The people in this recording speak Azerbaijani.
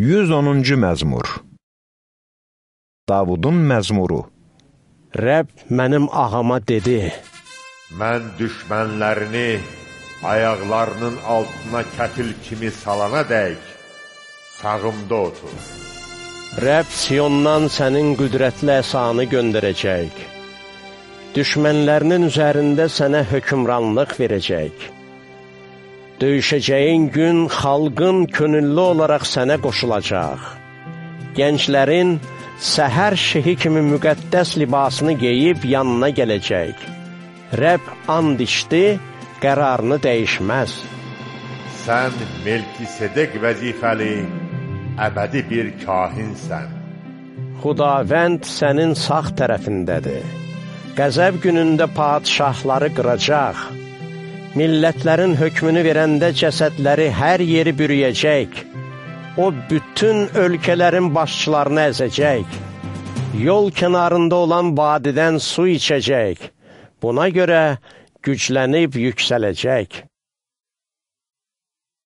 110-cu məzmur Davudun məzmuru Rəbb mənim ağama dedi, Mən düşmənlərini ayaqlarının altına kətil kimi salana dək, sağımda otur. Rəbb Siyondan sənin qüdrətli əsanı göndərəcək. Düşmənlərinin üzərində sənə hökumranlıq verəcək. Döyüşəcəyin gün xalqın könüllü olaraq sənə qoşulacaq. Gənclərin səhər şehi kimi müqəddəs libasını geyib yanına gələcək. Rəbb and içdi, qərarını dəyişməz. Sən Melkisedek vəzifəli, əbədi bir kahinsən. Xudavənd sənin sağ tərəfindədir. Qəzəb günündə padişahları qıracaq. Millətlərin hökmünü verəndə cəsədləri hər yeri bürüyəcək. O, bütün ölkələrin başçılarını əzəcək. Yol kənarında olan vadidən su içəcək. Buna görə güclənib yüksələcək.